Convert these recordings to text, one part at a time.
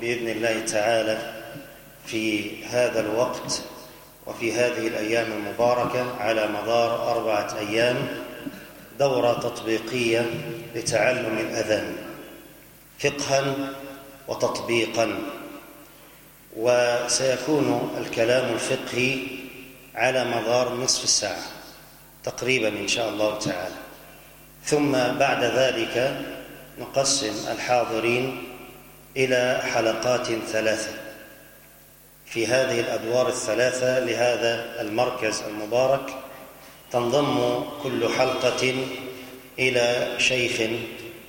بإذن الله تعالى في هذا الوقت وفي هذه الأيام المباركة على مدار أربعة أيام دورة تطبيقية لتعلم الأذان فقها وتطبيقا. وسيكون الكلام الفقهي على مدار نصف الساعة تقريبا إن شاء الله تعالى. ثم بعد ذلك نقسم الحاضرين إلى حلقات ثلاثة. في هذه الأدوار الثلاثة لهذا المركز المبارك تنضم كل حلقة إلى شيخ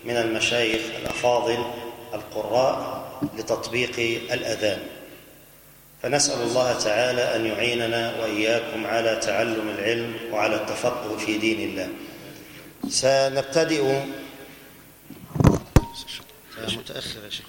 من المشايخ الأفاضل القراء لتطبيق الأذان. فنسأل الله تعالى أن يعيننا وإياكم على تعلم العلم وعلى التفقه في دين الله. سنبتدئ متأخر يا شيخ.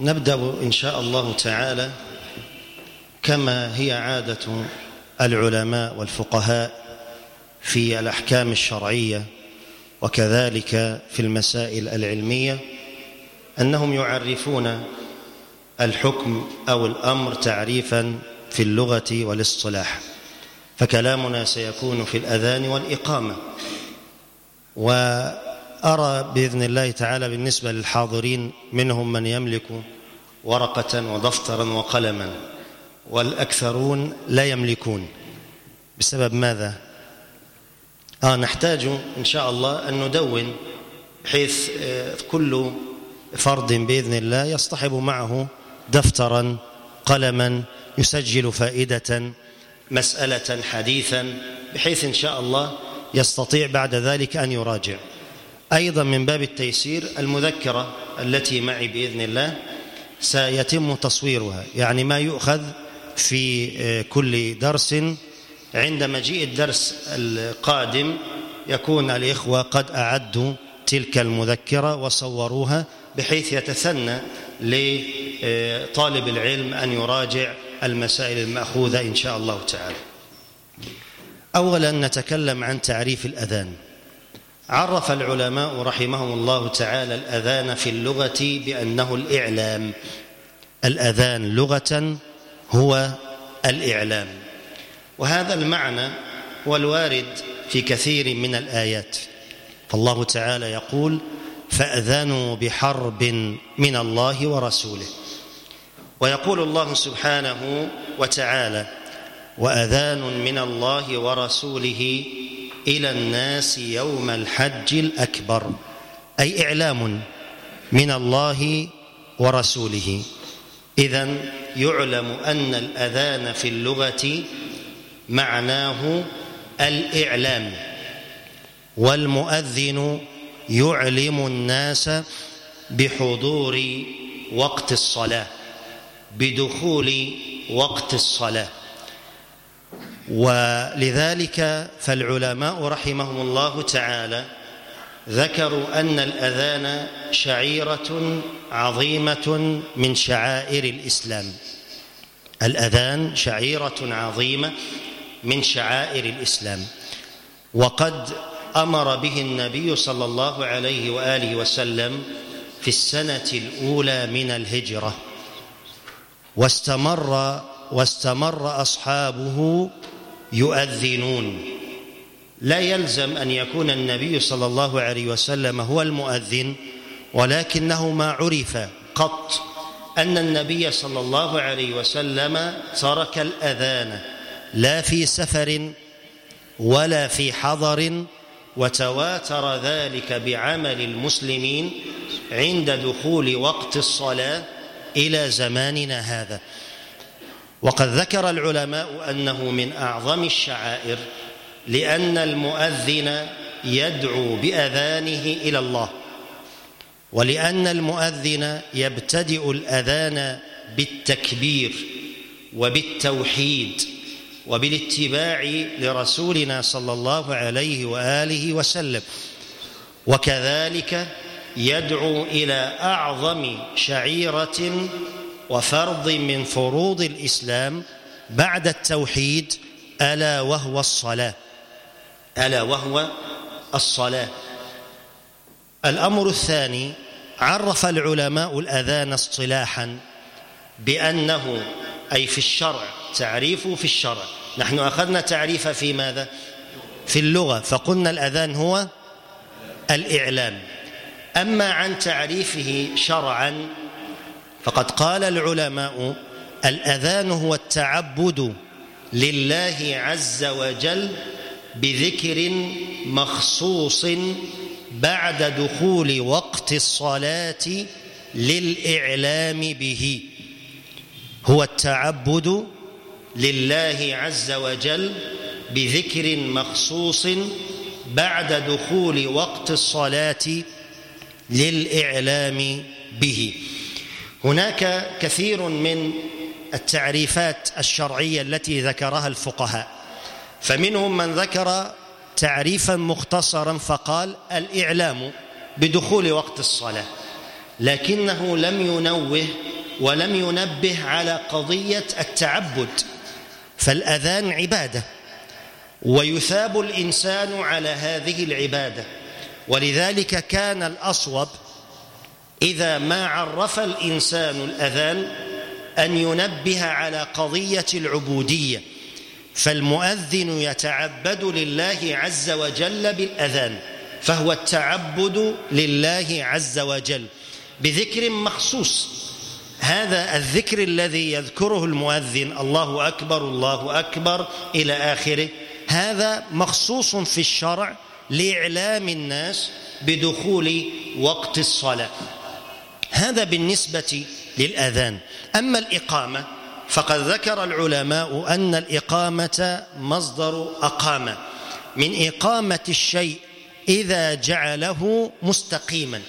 نبدأ إن شاء الله تعالى كما هي عادة العلماء والفقهاء في الأحكام الشرعية وكذلك في المسائل العلمية أنهم يعرفون الحكم أو الأمر تعريفا في اللغة والاصطلاح فكلامنا سيكون في الأذان والإقامة وأرى بإذن الله تعالى بالنسبة للحاضرين منهم من يملك ورقة ودفترا وقلما والأكثرون لا يملكون بسبب ماذا؟ آه نحتاج إن شاء الله أن ندون بحيث كل فرد بإذن الله يصطحب معه دفترا قلما يسجل فائدة مسألة حديثا بحيث إن شاء الله يستطيع بعد ذلك أن يراجع. أيضا من باب التيسير المذكرة التي معي بإذن الله سيتم تصويرها يعني ما يؤخذ في كل درس عند مجيء الدرس القادم يكون الإخوة قد أعدوا تلك المذكرة وصوروها بحيث يتثنى لطالب العلم أن يراجع المسائل المأخوذة إن شاء الله تعالى. أولا نتكلم عن تعريف الأذان. عرف العلماء رحمهم الله تعالى الأذان في اللغة بأنه الإعلام. الأذان لغة هو الإعلام. وهذا المعنى هو الوارد في كثير من الآيات. فالله تعالى يقول فأذنوا بحرب من الله ورسوله ويقول الله سبحانه وتعالى وأذان من الله ورسوله إلى الناس يوم الحج الأكبر أي إعلام من الله ورسوله. إذا يعلم أن الأذان في اللغة معناه الإعلام والمؤذن يعلم الناس بحضور وقت الصلاة بدخول وقت الصلاة. ولذلك فالعلماء رحمهم الله تعالى ذكروا أن الأذان شعيرة عظيمة من شعائر الإسلام. الأذان شعيرة عظيمة من شعائر الإسلام. وقد أمر به النبي صلى الله عليه وآله وسلم في السنة الأولى من الهجرة. واستمر واستمر أصحابه يؤذنون. لا يلزم أن يكون النبي صلى الله عليه وسلم هو المؤذن ولكنه ما عرف قط أن النبي صلى الله عليه وسلم ترك الأذان. لا في سفر ولا في حضر وتواتر ذلك بعمل المسلمين عند دخول وقت الصلاة إلى زماننا هذا. وقد ذكر العلماء أنه من أعظم الشعائر لأن المؤذن يدعو بأذانه إلى الله ولأن المؤذن يبتدئ الأذان بالتكبير وبالتوحيد. وبالاتباع لرسولنا صلى الله عليه وآله وسلم. وكذلك يدعو إلى أعظم شعيرة وفرض من فروض الإسلام بعد التوحيد ألا وهو الصلاة. ألا وهو الصلاة. الأمر الثاني عرف العلماء الأذان اصطلاحا بأنه أي في الشرع تعريفه في الشرع. نحن أخذنا تعريفه في ماذا؟ في اللغة فقلنا الأذان هو الإعلام. أما عن تعريفه شرعا فقد قال العلماء الأذان هو التعبد لله عز وجل بذكر مخصوص بعد دخول وقت الصلاة للإعلام به. هو التعبد لله عز وجل بذكر مخصوص بعد دخول وقت الصلاة للإعلام به. هناك كثير من التعريفات الشرعية التي ذكرها الفقهاء. فمنهم من ذكر تعريفا مختصرا فقال الإعلام بدخول وقت الصلاة لكنه لم ينوه ولم ينبه على قضية التعبد. فالأذان عبادة ويثاب الإنسان على هذه العبادة. ولذلك كان الأصوب إذا ما عرف الإنسان الأذان أن ينبه على قضية العبودية. فالمؤذن يتعبد لله عز وجل بالأذان فهو التعبد لله عز وجل بذكر مخصوص. هذا الذكر الذي يذكره المؤذن. الله أكبر الله أكبر إلى آخره. هذا مخصوص في الشرع لإعلام الناس بدخول وقت الصلاة. هذا بالنسبة للأذان. أما الإقامة فقد ذكر العلماء أن الإقامة مصدر اقام من إقامة الشيء إذا جعله مستقيما.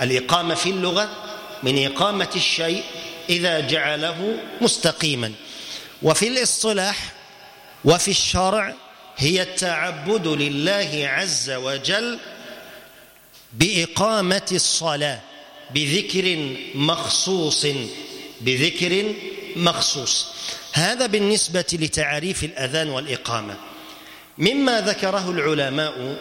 الإقامة في اللغة من إقامة الشيء إذا جعله مستقيما. وفي الاصطلاح وفي الشرع هي التعبد لله عز وجل بإقامة الصلاة بذكر مخصوص بذكر مخصوص. هذا بالنسبة لتعريف الأذان والإقامة. مما ذكره العلماء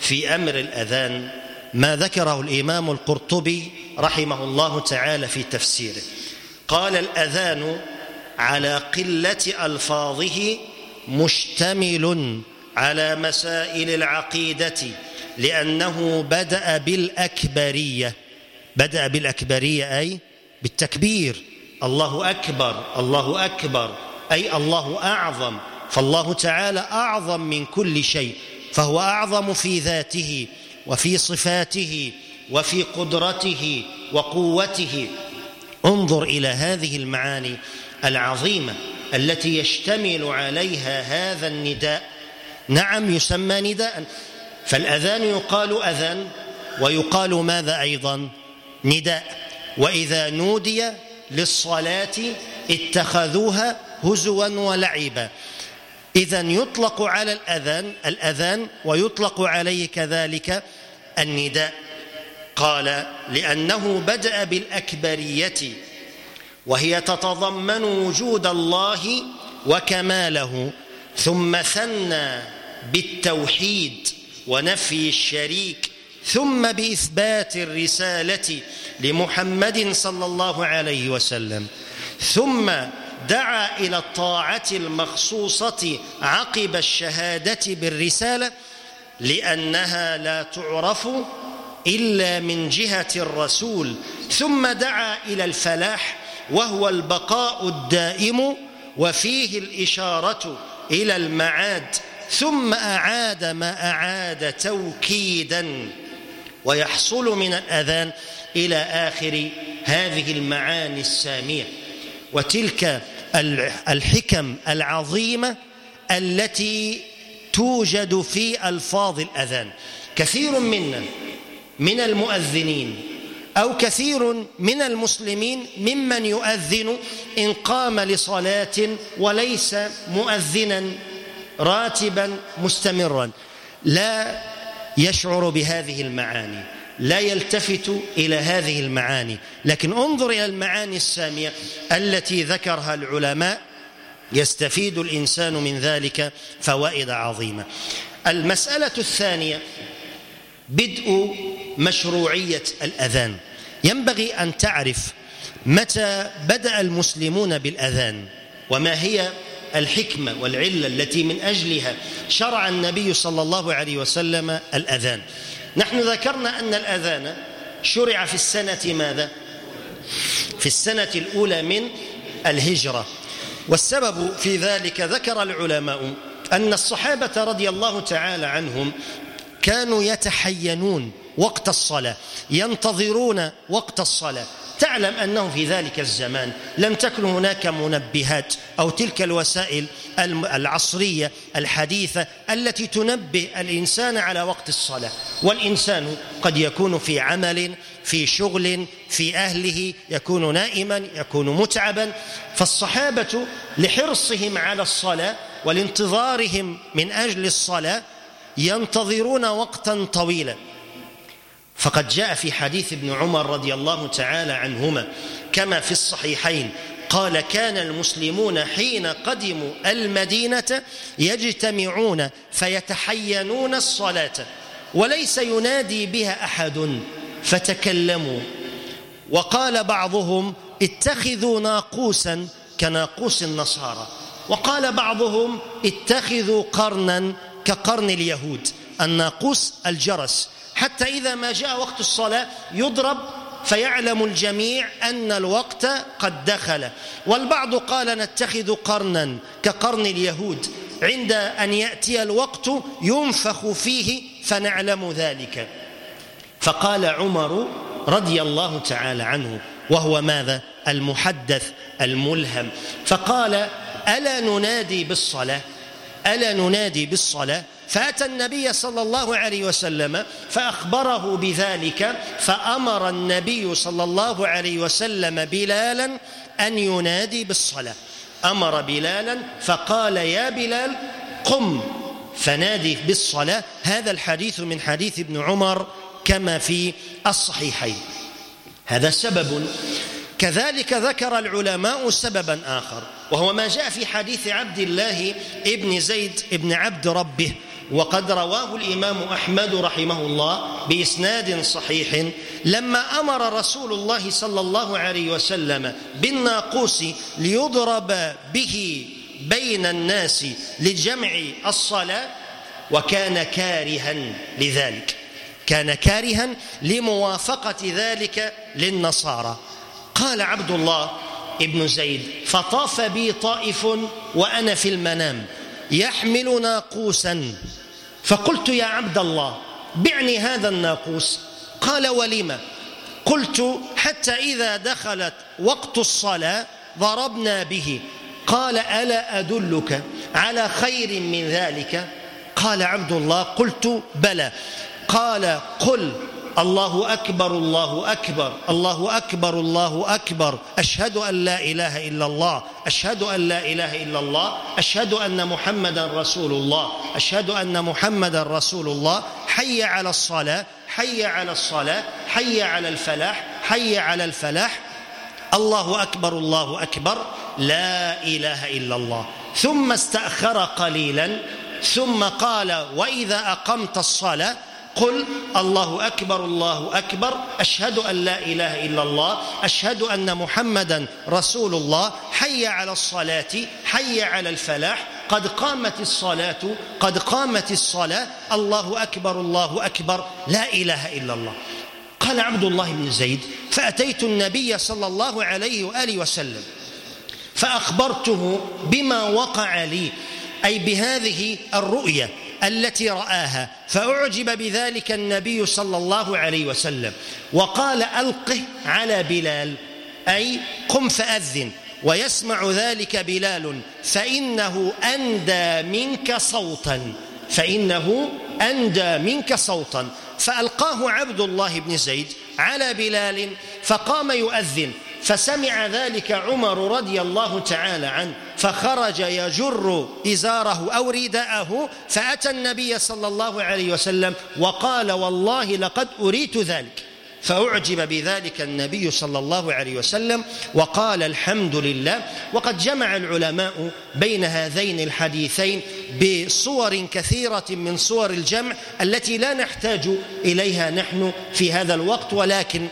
في أمر الأذان ما ذكره الإمام القرطبي رحمه الله تعالى في تفسيره. قال الأذان على قلة ألفاظه مشتمل على مسائل العقيدة لأنه بدأ بالأكبرية. بدأ بالأكبرية أي بالتكبير. الله أكبر الله أكبر. أي الله أعظم. فالله تعالى أعظم من كل شيء فهو أعظم في ذاته وفي صفاته وفي قدرته وقوته. انظر إلى هذه المعاني العظيمة التي يشتمل عليها هذا النداء. نعم يسمى نداء. فالأذان يقال أذان ويقال ماذا أيضا؟ نداء. وإذا نودي للصلاة اتخذوها هزوا ولعبا. اذا يطلق على الأذان الأذان ويطلق عليه كذلك النداء. قال لأنه بدأ بالأكبرية وهي تتضمن وجود الله وكماله ثم ثنى بالتوحيد ونفي الشريك ثم بإثبات الرسالة لمحمد صلى الله عليه وسلم. ثم دعا إلى الطاعة المخصوصة عقب الشهادة بالرسالة لأنها لا تعرف إلا من جهة الرسول ثم دعا إلى الفلاح وهو البقاء الدائم وفيه الإشارة إلى المعاد ثم أعاد ما أعاد توكيدا ويحصل من الأذان إلى آخر هذه المعاني السامية. وتلك الحكم العظيمة التي توجد في ألفاظ الأذان. كثير منا من المؤذنين أو كثير من المسلمين ممن يؤذن إن قام لصلاة وليس مؤذنا راتبا مستمرا. لا يشعر بهذه المعاني لا يلتفت إلى هذه المعاني. لكن انظر إلى المعاني السامية التي ذكرها العلماء. يستفيد الإنسان من ذلك فوائد عظيمة. المسألة الثانية بدء مشروعية الأذان. ينبغي أن تعرف متى بدأ المسلمون بالأذان وما هي الحكمة والعلة التي من أجلها شرع النبي صلى الله عليه وسلم الأذان. نحن ذكرنا أن الأذان شرع في السنة ماذا؟ في السنة الأولى من الهجرة. والسبب في ذلك ذكر العلماء أن الصحابة رضي الله تعالى عنهم كانوا يتحينون وقت الصلاة ينتظرون وقت الصلاة. تعلم أنه في ذلك الزمان لم تكن هناك منبهات أو تلك الوسائل العصرية الحديثة التي تنبه الإنسان على وقت الصلاة. والإنسان قد يكون في عمل في شغل في أهله يكون نائما يكون متعبا. فالصحابة لحرصهم على الصلاة ولانتظارهم من أجل الصلاة ينتظرون وقتا طويلا. فقد جاء في حديث ابن عمر رضي الله تعالى عنهما كما في الصحيحين قال كان المسلمون حين قدموا المدينة يجتمعون فيتحينون الصلاة وليس ينادي بها أحد فتكلموا. وقال بعضهم اتخذوا ناقوسا كناقوس النصارى. وقال بعضهم اتخذوا قرنا كقرن اليهود. الناقوس الجرس. حتى إذا ما جاء وقت الصلاة يضرب فيعلم الجميع أن الوقت قد دخل. والبعض قال نتخذ قرنا كقرن اليهود. عند أن يأتي الوقت ينفخ فيه فنعلم ذلك. فقال عمر رضي الله تعالى عنه وهو ماذا؟ المحدث الملهم. فقال ألا ننادي بالصلاة؟ ألا ننادي بالصلاة؟ فأتى النبي صلى الله عليه وسلم فأخبره بذلك فأمر النبي صلى الله عليه وسلم بلالا أن ينادي بالصلاة. أمر بلالا فقال يا بلال قم فنادي بالصلاة. هذا الحديث من حديث ابن عمر كما في الصحيحين. هذا سبب. كذلك ذكر العلماء سببا آخر وهو ما جاء في حديث عبد الله ابن زيد ابن عبد ربه وقد رواه الإمام أحمد رحمه الله بإسناد صحيح لما أمر رسول الله صلى الله عليه وسلم بالناقوس ليضرب به بين الناس لجمع الصلاة وكان كارها لذلك. كان كارها لموافقة ذلك للنصارى. قال عبد الله ابن زيد فطاف بي طائف وأنا في المنام يحمل ناقوسا فقلت يا عبد الله بعني هذا الناقوس. قال ولم قلت حتى إذا دخلت وقت الصلاة ضربنا به. قال ألا أدلك على خير من ذلك؟ قال عبد الله قلت بلى. قال قل الله أكبر الله أكبر الله أكبر الله أكبر. أشهد أن لا إله إلا الله أشهد أن لا إله إلا الله أشهد أن محمدا رسول الله أشهد أن محمدا رسول الله. حي على الصلاة حي على الصلاة حي على الفلاح حي على الفلاح. الله أكبر الله أكبر. لا إله إلا الله. ثم استأخر قليلا ثم قال وإذا أقمت الصلاة قل الله أكبر الله أكبر أشهد أن لا إله إلا الله أشهد أن محمدا رسول الله حي على الصلاة حي على الفلاح قد قامت الصلاة قد قامت الصلاة الله أكبر الله أكبر لا إله إلا الله. قال عبد الله بن زيد فأتيت النبي صلى الله عليه وآله وسلم فأخبرته بما وقع لي أي بهذه الرؤية. التي رآها. فأعجب بذلك النبي صلى الله عليه وسلم. وقال ألقه على بلال أي قم فأذن. ويسمع ذلك بلال فإنه أندى منك صوتا. فإنه أندى منك صوتا. فألقاه عبد الله بن زيد على بلال فقام يؤذن. فسمع ذلك عمر رضي الله تعالى عنه. فخرج يجر إزاره أو رداءه فأتى النبي صلى الله عليه وسلم وقال والله لقد أريت ذلك. فأعجب بذلك النبي صلى الله عليه وسلم وقال الحمد لله. وقد جمع العلماء بين هذين الحديثين بصور كثيرة من صور الجمع التي لا نحتاج إليها نحن في هذا الوقت ولكن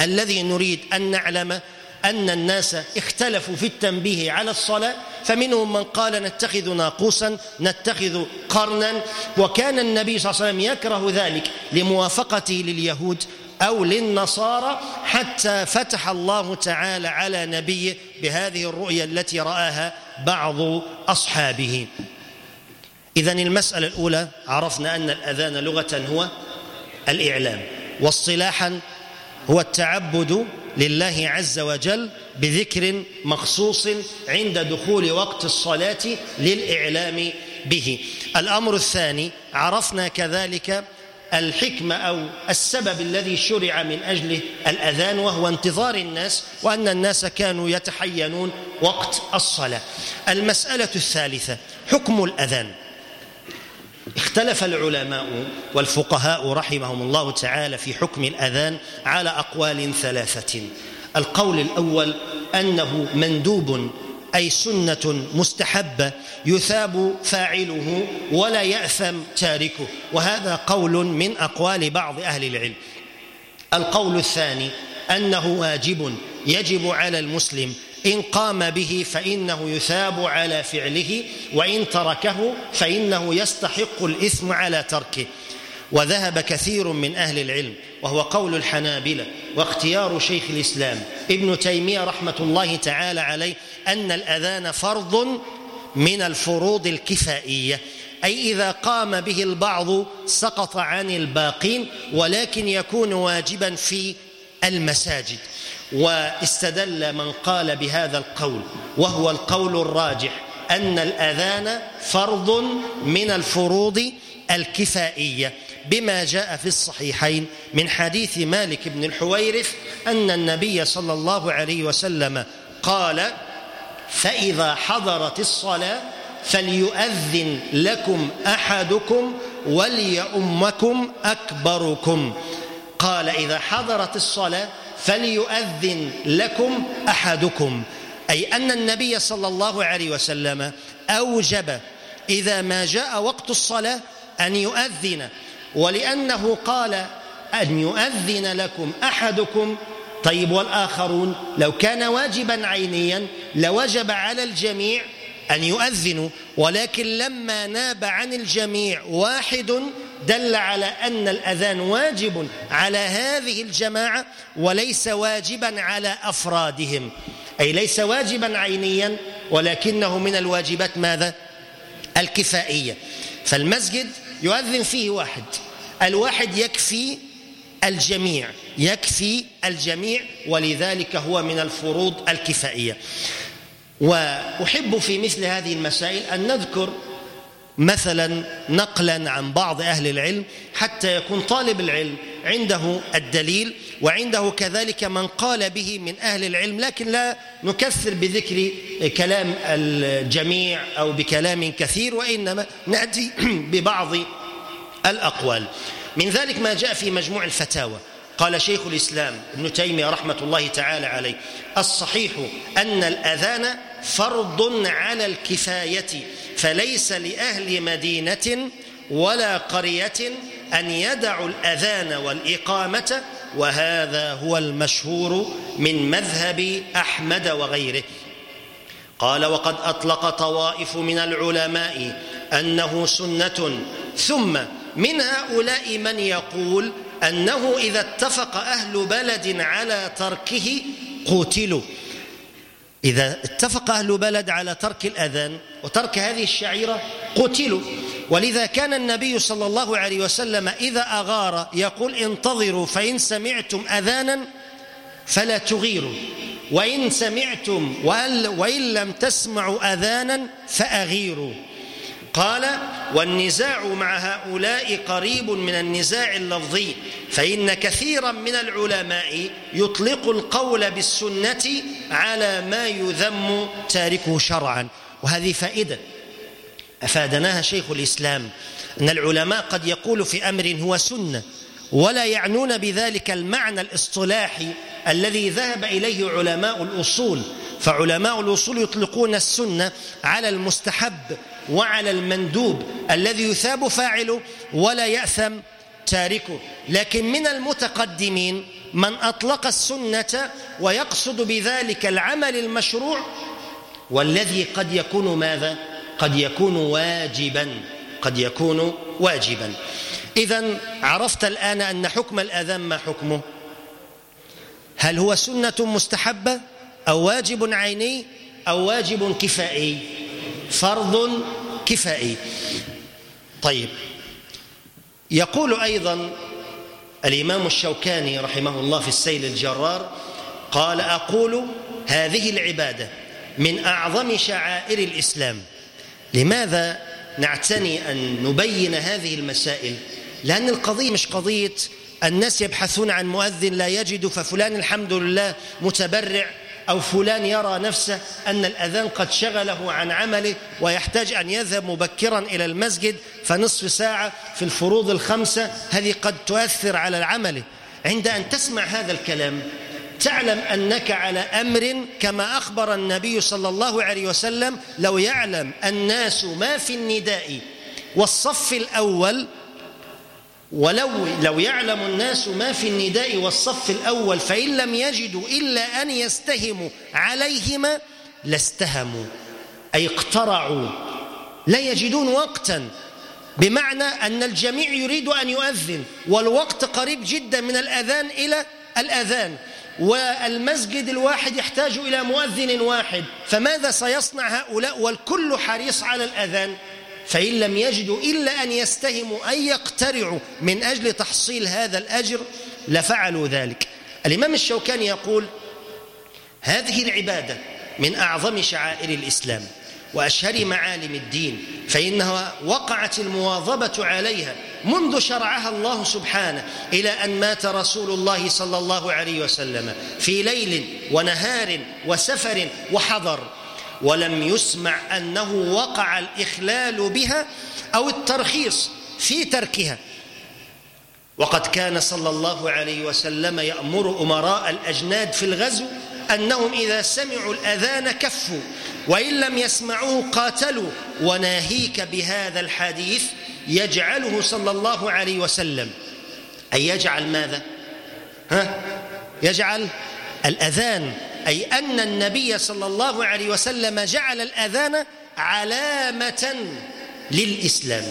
الذي نريد أن نعلم أن الناس اختلفوا في التنبيه على الصلاة فمنهم من قال نتخذ ناقوسا نتخذ قرنا وكان النبي صلى الله عليه وسلم يكره ذلك لموافقته لليهود أو للنصارى حتى فتح الله تعالى على نبيه بهذه الرؤيا التي رآها بعض أصحابه. إذا المسألة الأولى عرفنا أن الأذان لغة هو الإعلام واصطلاحا هو التعبد لله عز وجل بذكر مخصوص عند دخول وقت الصلاة للإعلام به. الأمر الثاني عرفنا كذلك الحكمة أو السبب الذي شرع من أجله الأذان وهو انتظار الناس وأن الناس كانوا يتحينون وقت الصلاة. المسألة الثالثة حكم الأذان. اختلف العلماء والفقهاء رحمهم الله تعالى في حكم الأذان على أقوال ثلاثة. القول الأول أنه مندوب أي سنة مستحبة يثاب فاعله ولا يأثم تاركه وهذا قول من أقوال بعض أهل العلم. القول الثاني أنه واجب يجب على المسلم إن قام به فإنه يثاب على فعله وإن تركه فإنه يستحق الإثم على تركه. وذهب كثير من أهل العلم وهو قول الحنابلة واختيار شيخ الإسلام ابن تيمية رحمة الله تعالى عليه أن الأذان فرض من الفروض الكفائية أي إذا قام به البعض سقط عن الباقين ولكن يكون واجبا في المساجد. واستدل من قال بهذا القول وهو القول الراجح أن الأذان فرض من الفروض الكفائية بما جاء في الصحيحين من حديث مالك بن الحويرث أن النبي صلى الله عليه وسلم قال فإذا حضرت الصلاة فليؤذن لكم أحدكم وليؤمكم أكبركم. قال إذا حضرت الصلاة فليؤذن لكم أحدكم. أي أن النبي صلى الله عليه وسلم أوجب إذا ما جاء وقت الصلاة أن يؤذن. ولأنه قال أن يؤذن لكم أحدكم. طيب والآخرون؟ لو كان واجبا عينيا لوجب على الجميع أن يؤذنوا. ولكن لما ناب عن الجميع واحد دل على أن الأذان واجب على هذه الجماعة وليس واجبا على أفرادهم. أي ليس واجبا عينيا ولكنه من الواجبات ماذا؟ الكفائية. فالمسجد يؤذن فيه واحد. الواحد يكفي الجميع يكفي الجميع ولذلك هو من الفروض الكفائية. وأحب في مثل هذه المسائل أن نذكر مثلا نقلا عن بعض أهل العلم حتى يكون طالب العلم عنده الدليل وعنده كذلك من قال به من أهل العلم لكن لا نكثر بذكر كلام الجميع أو بكلام كثير وإنما نأتي ببعض الأقوال. من ذلك ما جاء في مجموع الفتاوى. قال شيخ الإسلام ابن تيمية رحمة الله تعالى عليه الصحيح أن الأذان فرض على الكفاية فليس لأهل مدينة ولا قرية أن يدعوا الأذان والإقامة وهذا هو المشهور من مذهب أحمد وغيره. قال وقد أطلق طوائف من العلماء أنه سنة ثم من هؤلاء من يقول أنه إذا اتفق أهل بلد على تركه قتلوا. إذا اتفق أهل بلد على ترك الأذان وترك هذه الشعيرة قتلوا. ولذا كان النبي صلى الله عليه وسلم إذا أغار يقول انتظروا فإن سمعتم أذانا فلا تغيروا. وإن سمعتم وإن لم تسمعوا أذانا فأغيروا. قال والنزاع مع هؤلاء قريب من النزاع اللفظي فإن كثيرا من العلماء يطلق القول بالسنة على ما يذم تاركه شرعا. وهذه فائدة أفادناها شيخ الإسلام أن العلماء قد يقول في أمر هو سنة ولا يعنون بذلك المعنى الاصطلاحي الذي ذهب إليه علماء الأصول. فعلماء الأصول يطلقون السنة على المستحب وعلى المندوب الذي يثاب فاعله ولا يأثم تاركه. لكن من المتقدمين من أطلق السنة ويقصد بذلك العمل المشروع والذي قد يكون ماذا؟ قد يكون واجبا. قد يكون واجبا. إذا عرفت الآن أن حكم الأذان ما حكمه؟ هل هو سنة مستحبة أو واجب عيني أو واجب كفائي؟ فرض كفائي. طيب. يقول أيضا الإمام الشوكاني رحمه الله في السيل الجرار قال أقول هذه العبادة من أعظم شعائر الإسلام. لماذا نعتني أن نبين هذه المسائل؟ لأن القضية مش قضية الناس يبحثون عن مؤذن لا يجد ففلان الحمد لله متبرع. أو فلان يرى نفسه أن الأذان قد شغله عن عمله ويحتاج أن يذهب مبكرا إلى المسجد فنصف ساعة في الفروض الخمسة هذه قد تؤثر على العمل عند أن تسمع هذا الكلام تعلم أنك على أمر كما أخبر النبي صلى الله عليه وسلم لو يعلم الناس ما في النداء والصف الأول ولو لو يعلم الناس ما في النداء والصف الأول فإن لم يجدوا إلا أن يستهموا عليهما لاستهموا. أي اقترعوا. لا يجدون وقتا. بمعنى أن الجميع يريد أن يؤذن. والوقت قريب جدا من الأذان إلى الأذان. والمسجد الواحد يحتاج إلى مؤذن واحد. فماذا سيصنع هؤلاء؟ والكل حريص على الأذان. فإن لم يجدوا إلا أن يستهموا أن يقترعوا من أجل تحصيل هذا الأجر لفعلوا ذلك. الإمام الشوكاني يقول هذه العبادة من أعظم شعائر الإسلام وأشهر معالم الدين فإنها وقعت المواظبة عليها منذ شرعها الله سبحانه إلى أن مات رسول الله صلى الله عليه وسلم في ليل ونهار وسفر وحضر. ولم يسمع أنه وقع الإخلال بها أو الترخيص في تركها وقد كان صلى الله عليه وسلم يأمر أمراء الأجناد في الغزو أنهم إذا سمعوا الأذان كفوا وإن لم يسمعوه قاتلوا وناهيك بهذا الحديث يجعله صلى الله عليه وسلم أي يجعل ماذا؟ ها؟ يجعل الأذان أي أن النبي صلى الله عليه وسلم جعل الأذان علامة للإسلام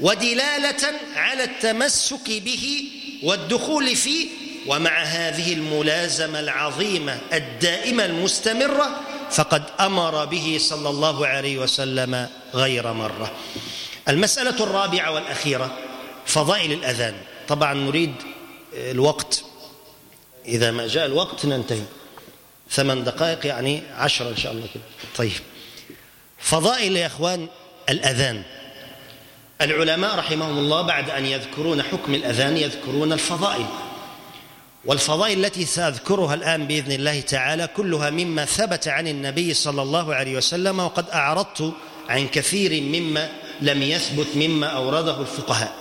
ودلالة على التمسك به والدخول فيه ومع هذه الملازمة العظيمة الدائمة المستمرة فقد أمر به صلى الله عليه وسلم غير مرة. المسألة الرابعة والأخيرة فضائل الأذان. طبعا نريد الوقت. إذا ما جاء الوقت ننتهي. ثمان دقائق يعني عشرة إن شاء الله كده. طيب. فضائل يا أخوان الأذان. العلماء رحمهم الله بعد أن يذكرون حكم الأذان يذكرون الفضائل. والفضائل التي سأذكرها الآن بإذن الله تعالى كلها مما ثبت عن النبي صلى الله عليه وسلم وقد أعرضت عن كثير مما لم يثبت مما أورده الفقهاء.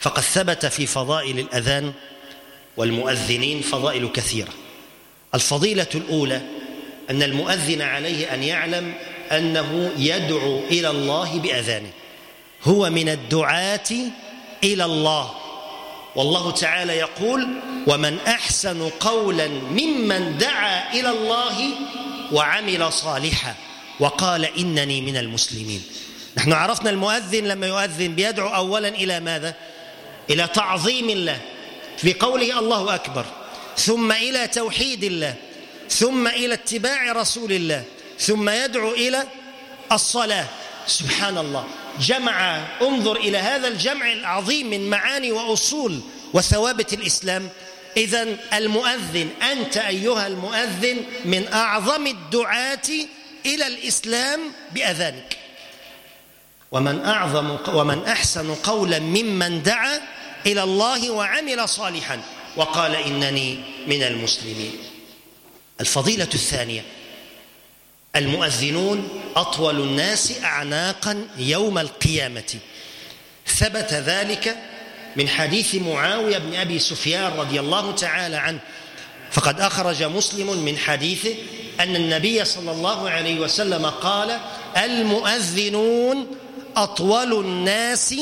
فقد ثبت في فضائل الأذان والمؤذنين فضائل كثيرة. الفضيلة الأولى أن المؤذن عليه أن يعلم أنه يدعو إلى الله بأذانه. هو من الدعاة إلى الله. والله تعالى يقول ومن أحسن قولا ممن دعا إلى الله وعمل صالحا وقال إنني من المسلمين نحن عرفنا المؤذن لما يؤذن بيدعو أولا إلى ماذا؟ إلى تعظيم الله. في قوله الله أكبر. ثم إلى توحيد الله ثم إلى اتباع رسول الله ثم يدعو إلى الصلاة. سبحان الله. جمع انظر إلى هذا الجمع العظيم من معاني وأصول وثوابت الإسلام. إذا المؤذن أنت أيها المؤذن من أعظم الدعاة إلى الإسلام بأذانك. ومن أعظم ومن أحسن قولا ممن دعا إلى الله وعمل صالحا. وقال إنني من المسلمين. الفضيلة الثانية المؤذنون أطول الناس أعناقا يوم القيامة. ثبت ذلك من حديث معاوية بن أبي سفيان رضي الله تعالى عنه. فقد أخرج مسلم من حديثه أن النبي صلى الله عليه وسلم قال المؤذنون أطول الناس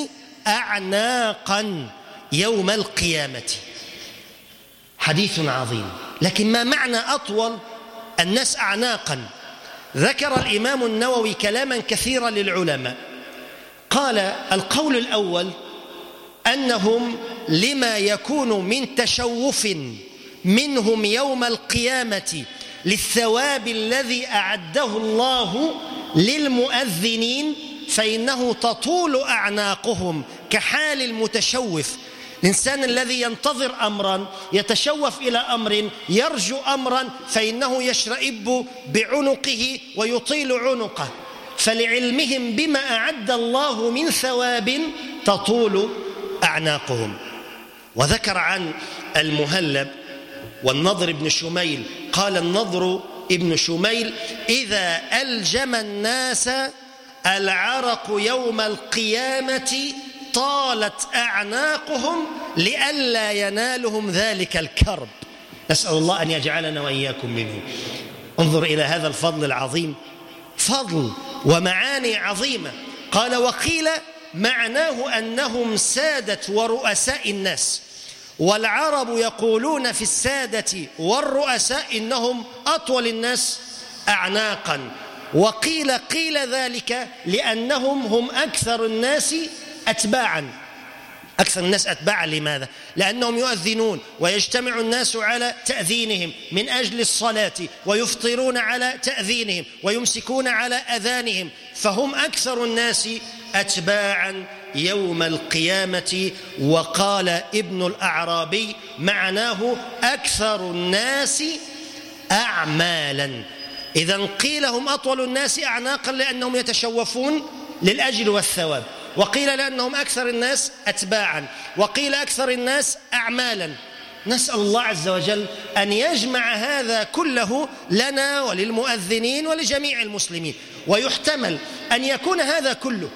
أعناقا يوم القيامة. حديث عظيم. لكن ما معنى أطول الناس أعناقا؟ ذكر الإمام النووي كلاما كثيرا للعلماء. قال القول الأول أنهم لما يكون من تشوف منهم يوم القيامة للثواب الذي أعده الله للمؤذنين فإنه تطول أعناقهم كحال المتشوف. الإنسان الذي ينتظر أمرا يتشوف إلى أمر يرجو أمرا فإنه يشرئب بعنقه ويطيل عنقه. فلعلمهم بما أعد الله من ثواب تطول أعناقهم. وذكر عن المهلب والنضر بن شميل قال النضر ابن شميل إذا ألجم الناس العرق يوم القيامة طالت أعناقهم لئلا ينالهم ذلك الكرب. نسأل الله أن يجعلنا وإياكم منه. انظر إلى هذا الفضل العظيم. فضل ومعاني عظيمة. قال وقيل معناه أنهم سادة ورؤساء الناس. والعرب يقولون في السادة والرؤساء إنهم أطول الناس أعناقا. وقيل قيل ذلك لأنهم هم أكثر الناس أتباعا. أكثر الناس أتباعا لماذا؟ لأنهم يؤذنون ويجتمع الناس على تأذينهم من أجل الصلاة ويفطرون على تأذينهم ويمسكون على أذانهم. فهم أكثر الناس أتباعا يوم القيامة. وقال ابن الأعرابي معناه أكثر الناس أعمالا. إذا قيل هم أطول الناس أعناقا لأنهم يتشوفون للأجل والثواب. وقيل لأنهم أكثر الناس أتباعا وقيل أكثر الناس أعمالا. نسأل الله عز وجل أن يجمع هذا كله لنا وللمؤذنين ولجميع المسلمين. ويحتمل أن يكون هذا كله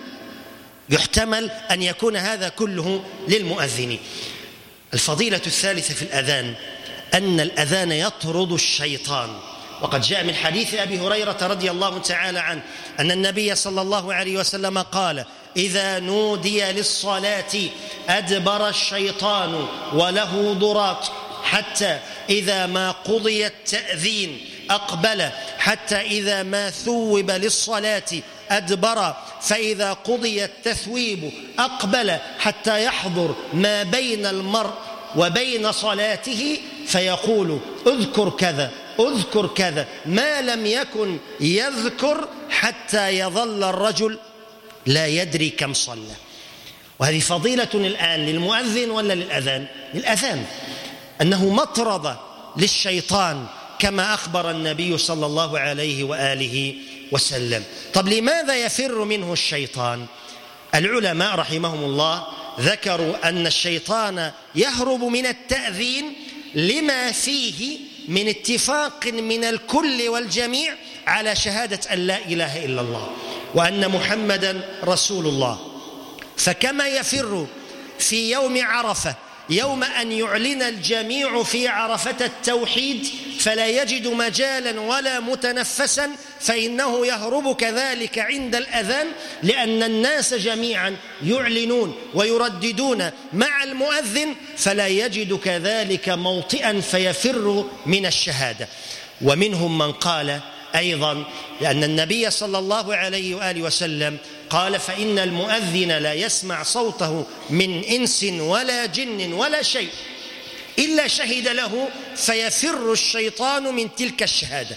يحتمل أن يكون هذا كله للمؤذنين. الفضيلة الثالثة في الأذان أن الأذان يطرد الشيطان. وقد جاء من حديث أبي هريرة رضي الله تعالى عنه أن النبي صلى الله عليه وسلم قال إذا نودي للصلاة أدبر الشيطان وله ضراط حتى إذا ما قضي التأذين أقبل حتى إذا ما ثوب للصلاة أدبر فإذا قضي التثويب أقبل حتى يحضر ما بين المرء وبين صلاته فيقول اذكر كذا. اذكر كذا. ما لم يكن يذكر حتى يظل الرجل لا يدري كم صلى. وهذه فضيلة الآن للمؤذن ولا للأذان؟ للأذان. أنه مطرد للشيطان كما أخبر النبي صلى الله عليه وآله وسلم. طب لماذا يفر منه الشيطان؟ العلماء رحمهم الله ذكروا أن الشيطان يهرب من التأذين لما فيه من اتفاق من الكل والجميع على شهادة أن لا إله إلا الله وأن محمدا رسول الله. فكما يفر في يوم عرفة يوم أن يعلن الجميع في عرفة التوحيد فلا يجد مجالا ولا متنفسا فإنه يهرب كذلك عند الأذان لأن الناس جميعا يعلنون ويرددون مع المؤذن فلا يجد كذلك موطئا فيفر من الشهادة. ومنهم من قال أيضا لأن النبي صلى الله عليه وآله وسلم قال فإن المؤذن لا يسمع صوته من إنس ولا جن ولا شيء إلا شهد له فيفر الشيطان من تلك الشهادة.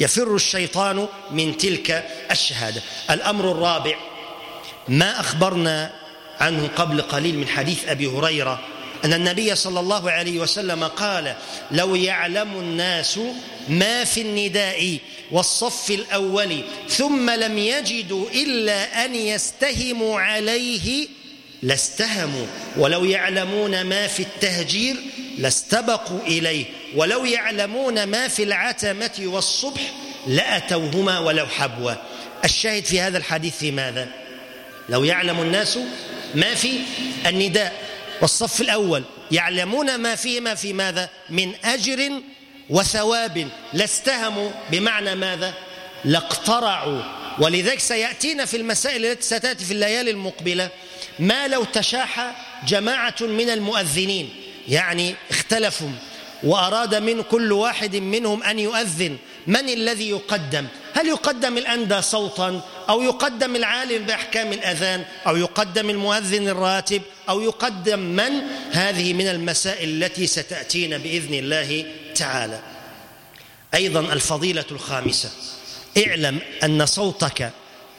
يفر الشيطان من تلك الشهادة. الأمر الرابع ما أخبرنا عنه قبل قليل من حديث أبي هريرة أن النبي صلى الله عليه وسلم قال لو يعلم الناس ما في النداء والصف الأول ثم لم يجدوا إلا أن يستهموا عليه لاستهموا ولو يعلمون ما في التهجير لاستبقوا إليه ولو يعلمون ما في العتمة والصبح لأتوهما ولو حبوا الشاهد في هذا الحديث في ماذا؟ لو يعلم الناس ما في النداء. والصف الأول يعلمون ما فيهما في ماذا؟ من أجر وثواب. لاستهموا بمعنى ماذا؟ لاقترعوا. ولذلك سيأتينا في المسائل التي ستأتي في الليالي المقبلة. ما لو تشاح جماعة من المؤذنين؟ يعني اختلفوا. وأراد من كل واحد منهم أن يؤذن. من الذي يقدم؟ هل يقدم الأندى صوتا؟ أو يقدم العالم بأحكام الأذان أو يقدم المؤذن الراتب أو يقدم من؟ هذه من المسائل التي ستأتينا بإذن الله تعالى. أيضا الفضيلة الخامسة اعلم أن صوتك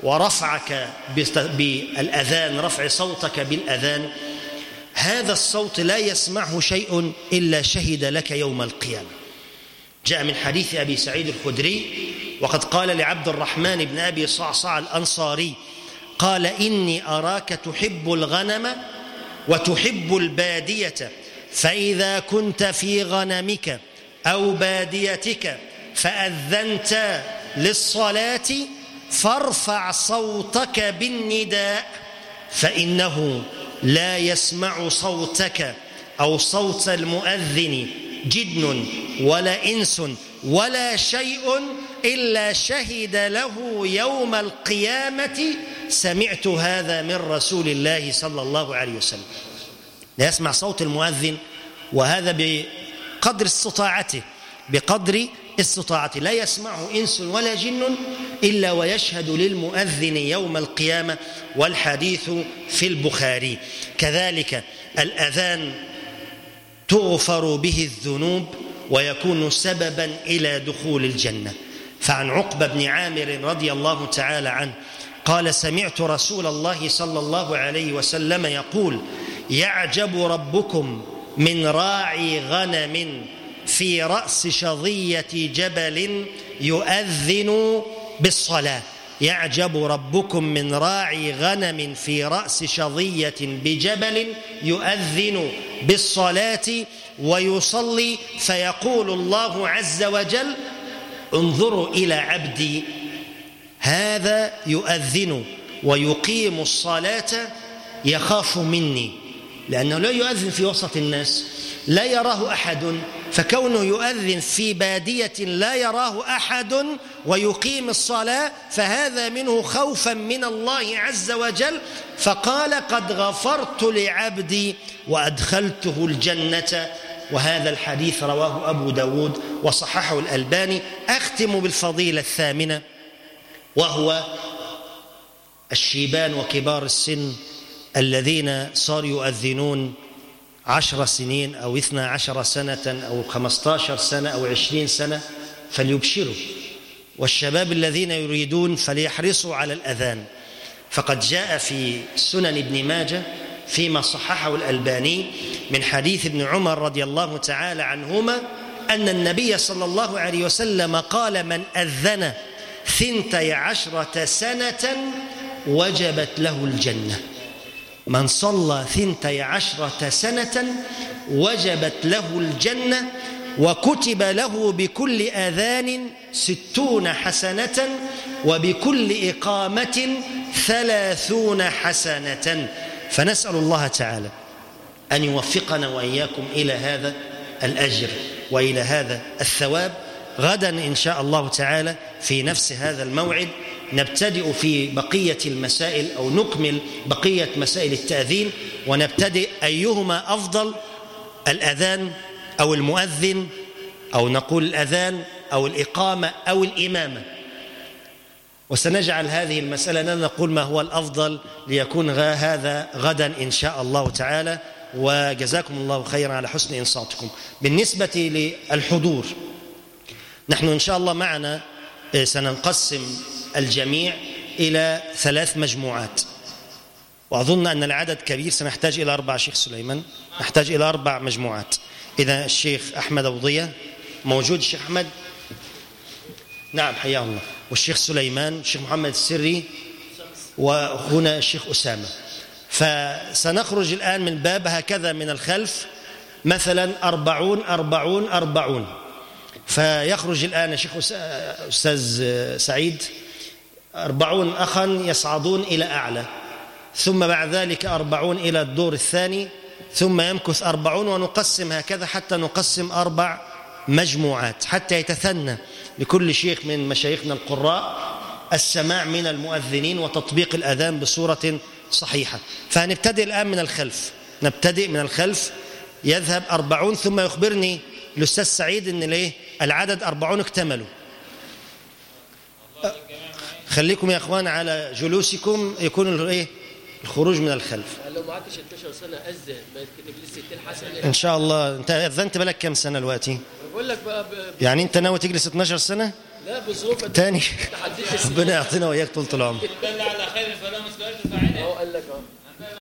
ورفعك بالأذان رفع صوتك بالأذان هذا الصوت لا يسمعه شيء إلا شهد لك يوم القيامة. جاء من حديث أبي سعيد الخدري وقد قال لعبد الرحمن بن أبي صعصع الأنصاري قال إني أراك تحب الغنم وتحب البادية فإذا كنت في غنمك أو باديتك فأذنت للصلاة فارفع صوتك بالنداء فإنه لا يسمع صوتك أو صوت المؤذن جدن ولا إنس ولا شيء إلا شهد له يوم القيامة سمعت هذا من رسول الله صلى الله عليه وسلم. لا يسمع صوت المؤذن وهذا بقدر استطاعته بقدر استطاعته. لا يسمعه إنس ولا جن إلا ويشهد للمؤذن يوم القيامة والحديث في البخاري. كذلك الأذان تغفر به الذنوب ويكون سببا إلى دخول الجنة. فعن عقبة بن عامر رضي الله تعالى عنه قال سمعت رسول الله صلى الله عليه وسلم يقول يعجب ربكم من راعي غنم في رأس شظية جبل يؤذن بالصلاة. يعجب ربكم من راعي غنم في رأس شظية بجبل يؤذن بالصلاة ويصلي فيقول الله عز وجل انظروا إلى عبدي هذا يؤذن ويقيم الصلاة يخاف مني لأنه لا يؤذن في وسط الناس لا يراه أحد فكونه يؤذن في بادية لا يراه أحد ويقيم الصلاة فهذا منه خوفا من الله عز وجل. فقال قد غفرت لعبدي وأدخلته الجنة وهذا الحديث رواه أبو داود وصححه الألباني. أختم بالفضيلة الثامنة وهو الشيبان وكبار السن الذين صاروا يؤذنون عشر سنين أو اثنا عشر سنة أو خمسة عشر سنة أو عشرين سنة فليبشروا. والشباب الذين يريدون فليحرصوا على الأذان. فقد جاء في سنن ابن ماجه فيما صححه الألباني من حديث ابن عمر رضي الله تعالى عنهما أن النبي صلى الله عليه وسلم قال من أذن ثنتي عشرة سنة وجبت له الجنة من صلى ثنتي عشرة سنة وجبت له الجنة وكتب له بكل أذان ستون حسنة وبكل إقامة ثلاثون حسنة. فنسأل الله تعالى أن يوفقنا وإياكم إلى هذا الأجر وإلى هذا الثواب. غدا إن شاء الله تعالى في نفس هذا الموعد نبتدئ في بقية المسائل أو نكمل بقية مسائل التأذين ونبتدئ أيهما أفضل الأذان أو المؤذن أو نقول الأذان أو الإقامة أو الإمامة. وسنجعل هذه المسألة لا نقول ما هو الأفضل ليكون هذا غدا إن شاء الله تعالى. وجزاكم الله خيرا على حسن إنصاتكم. بالنسبة للحضور نحن إن شاء الله معنا سننقسم الجميع إلى ثلاث مجموعات. وأظن أن العدد كبير سنحتاج إلى أربع شيخ سليمان. نحتاج إلى أربع مجموعات. إذا الشيخ أحمد أبو ضية موجود. الشيخ أحمد؟ نعم حياه الله. والشيخ سليمان الشيخ محمد السري وهنا الشيخ أسامة. فسنخرج الآن من باب هكذا من الخلف. مثلا أربعون أربعون أربعون. فيخرج الآن الشيخ أستاذ سعيد. أربعون أخا يصعدون إلى أعلى ثم بعد ذلك أربعون إلى الدور الثاني ثم يمكث أربعون ونقسم هكذا حتى نقسم أربع مجموعات حتى يتثنى لكل شيخ من مشايخنا القراء السماع من المؤذنين وتطبيق الأذان بصورة صحيحة. فهنبتدئ الآن من الخلف نبتدئ من الخلف يذهب أربعون ثم يخبرني الأستاذ سعيد أن العدد أربعون اكتملوا. خليكم يا أخوان على جلوسكم يكون إيه؟ الخروج من الخلف. لو معاك 16 سنة أذن ما يتكتب لي 60 حسنة. إن شاء الله. أنت أذنت بالك كم سنة دلوقتي؟ بقول لك بقى ب... يعني أنت ناوي تجلس 12 سنة؟ لا بظروف تاني. ربنا يعطينا وإياك طول العمر. على خير فلا مسبقات فاعله هو قال لك آه